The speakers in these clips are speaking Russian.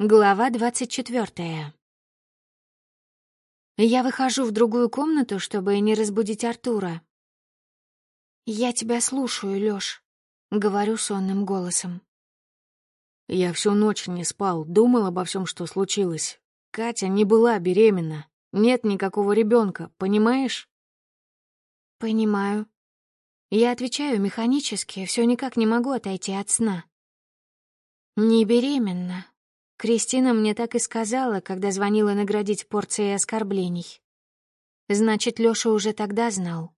Глава двадцать четвертая. Я выхожу в другую комнату, чтобы не разбудить Артура. «Я тебя слушаю, Лёш», — говорю сонным голосом. Я всю ночь не спал, думал обо всем, что случилось. Катя не была беременна. Нет никакого ребенка, понимаешь? Понимаю. Я отвечаю механически, все никак не могу отойти от сна. Не беременна. Кристина мне так и сказала, когда звонила наградить порцией оскорблений. Значит, Лёша уже тогда знал.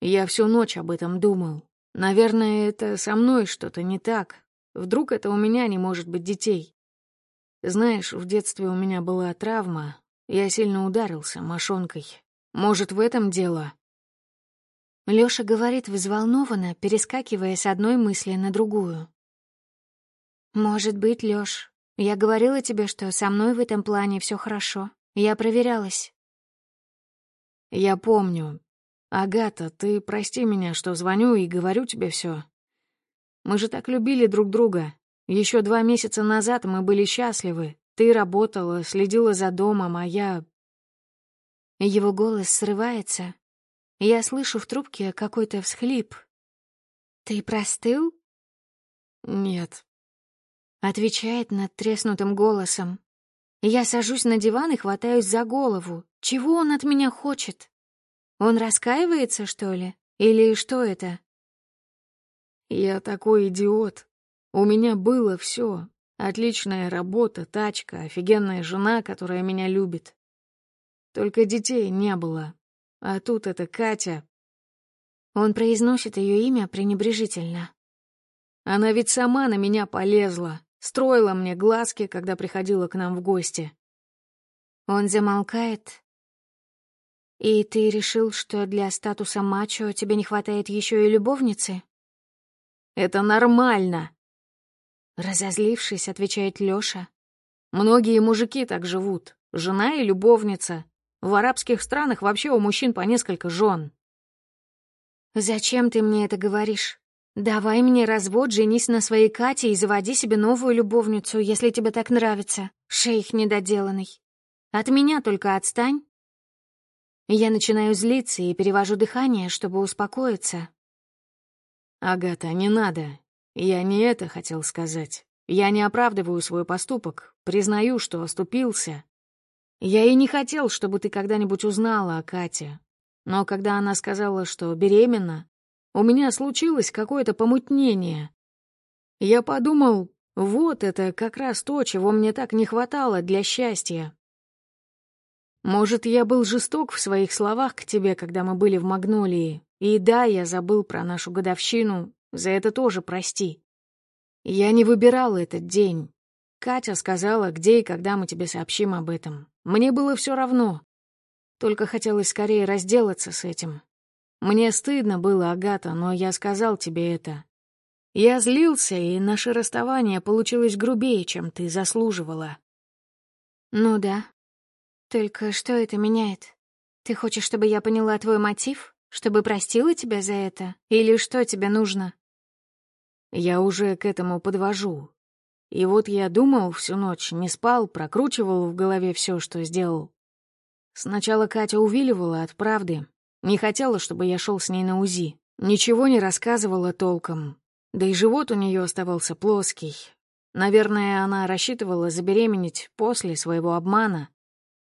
Я всю ночь об этом думал. Наверное, это со мной что-то не так. Вдруг это у меня не может быть детей. Знаешь, в детстве у меня была травма. Я сильно ударился мошонкой. Может, в этом дело? Лёша говорит взволнованно, перескакивая с одной мысли на другую. «Может быть, Лёш, я говорила тебе, что со мной в этом плане все хорошо. Я проверялась». «Я помню. Агата, ты прости меня, что звоню и говорю тебе все. Мы же так любили друг друга. Еще два месяца назад мы были счастливы. Ты работала, следила за домом, а я... Его голос срывается. Я слышу в трубке какой-то всхлип. «Ты простыл?» «Нет». Отвечает над треснутым голосом. Я сажусь на диван и хватаюсь за голову. Чего он от меня хочет? Он раскаивается, что ли? Или что это? Я такой идиот. У меня было все. Отличная работа, тачка, офигенная жена, которая меня любит. Только детей не было. А тут это Катя. Он произносит ее имя пренебрежительно. Она ведь сама на меня полезла, строила мне глазки, когда приходила к нам в гости. Он замолкает. И ты решил, что для статуса мачо тебе не хватает еще и любовницы? Это нормально. Разозлившись, отвечает Лёша. Многие мужики так живут. Жена и любовница. В арабских странах вообще у мужчин по несколько жен. Зачем ты мне это говоришь? Давай мне развод, женись на своей Кате и заводи себе новую любовницу, если тебе так нравится. Шейх недоделанный. От меня только отстань. Я начинаю злиться и перевожу дыхание, чтобы успокоиться. «Агата, не надо. Я не это хотел сказать. Я не оправдываю свой поступок, признаю, что оступился. Я и не хотел, чтобы ты когда-нибудь узнала о Кате. Но когда она сказала, что беременна, у меня случилось какое-то помутнение. Я подумал, вот это как раз то, чего мне так не хватало для счастья. Может, я был жесток в своих словах к тебе, когда мы были в Магнолии, и да, я забыл про нашу годовщину, за это тоже прости. Я не выбирал этот день. Катя сказала, где и когда мы тебе сообщим об этом. Мне было все равно. Только хотелось скорее разделаться с этим. Мне стыдно было, Агата, но я сказал тебе это. Я злился, и наше расставание получилось грубее, чем ты заслуживала. Ну да. Только что это меняет? Ты хочешь, чтобы я поняла твой мотив? Чтобы простила тебя за это? Или что тебе нужно?» «Я уже к этому подвожу. И вот я думал всю ночь, не спал, прокручивал в голове все, что сделал. Сначала Катя увиливала от правды, не хотела, чтобы я шел с ней на УЗИ. Ничего не рассказывала толком. Да и живот у нее оставался плоский. Наверное, она рассчитывала забеременеть после своего обмана,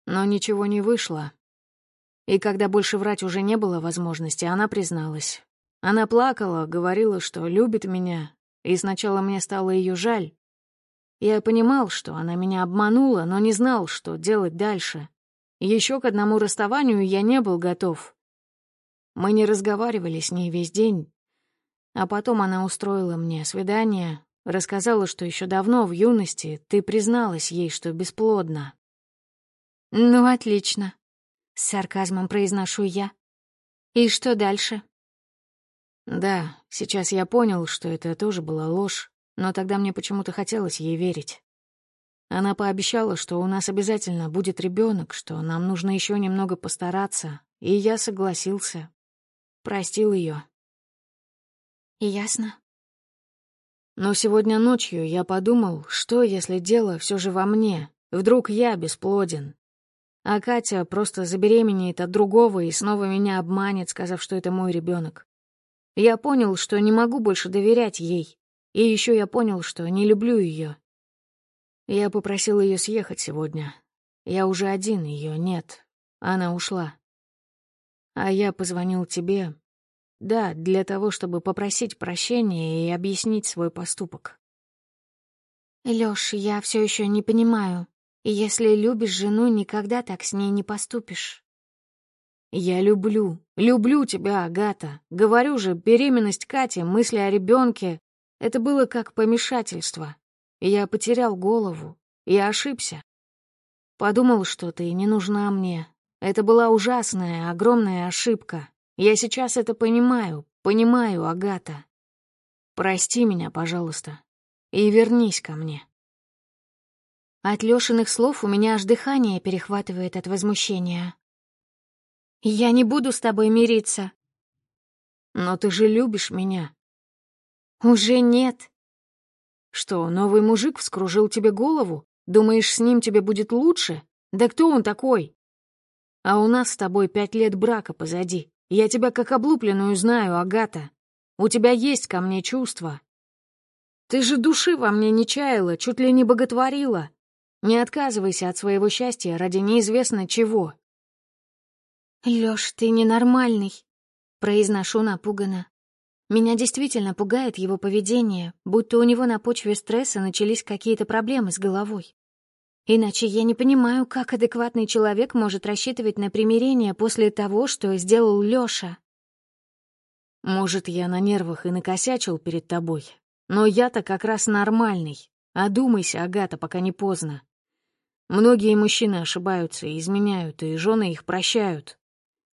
но ничего не вышло. И когда больше врать уже не было возможности, она призналась. Она плакала, говорила, что любит меня, и сначала мне стало ее жаль. Я понимал, что она меня обманула, но не знал, что делать дальше. Еще к одному расставанию я не был готов. Мы не разговаривали с ней весь день. А потом она устроила мне свидание, рассказала, что еще давно, в юности, ты призналась ей, что бесплодна. «Ну, отлично», с сарказмом произношу я. И что дальше? Да, сейчас я понял, что это тоже была ложь, но тогда мне почему-то хотелось ей верить. Она пообещала, что у нас обязательно будет ребенок, что нам нужно еще немного постараться, и я согласился. Простил ее. Ясно. Но сегодня ночью я подумал, что если дело все же во мне, вдруг я бесплоден. А Катя просто забеременеет от другого и снова меня обманет, сказав, что это мой ребенок. Я понял, что не могу больше доверять ей. И еще я понял, что не люблю ее. Я попросил ее съехать сегодня. Я уже один, ее нет. Она ушла. А я позвонил тебе. Да, для того, чтобы попросить прощения и объяснить свой поступок. Лёш, я все еще не понимаю. Если любишь жену, никогда так с ней не поступишь. Я люблю, люблю тебя, Агата. Говорю же, беременность Кати, мысли о ребенке — это было как помешательство. Я потерял голову. Я ошибся. Подумал, что ты не нужна мне. Это была ужасная, огромная ошибка. Я сейчас это понимаю, понимаю, Агата. Прости меня, пожалуйста, и вернись ко мне. От Лёшиных слов у меня аж дыхание перехватывает от возмущения. «Я не буду с тобой мириться». «Но ты же любишь меня». «Уже нет». «Что, новый мужик вскружил тебе голову? Думаешь, с ним тебе будет лучше? Да кто он такой?» «А у нас с тобой пять лет брака позади. Я тебя как облупленную знаю, Агата. У тебя есть ко мне чувства. Ты же души во мне не чаяла, чуть ли не боготворила. Не отказывайся от своего счастья ради неизвестно чего. Лёш, ты ненормальный, произношу напуганно. Меня действительно пугает его поведение, будто у него на почве стресса начались какие-то проблемы с головой. Иначе я не понимаю, как адекватный человек может рассчитывать на примирение после того, что сделал Лёша. Может, я на нервах и накосячил перед тобой, но я-то как раз нормальный. Одумайся, Агата, пока не поздно. Многие мужчины ошибаются и изменяют, и жены их прощают.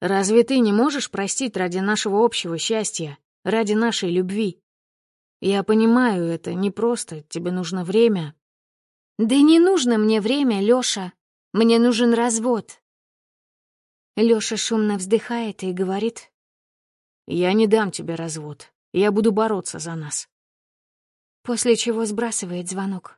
Разве ты не можешь простить ради нашего общего счастья, ради нашей любви? Я понимаю, это непросто, тебе нужно время. Да не нужно мне время, Лёша. Мне нужен развод. Лёша шумно вздыхает и говорит. Я не дам тебе развод. Я буду бороться за нас. После чего сбрасывает звонок.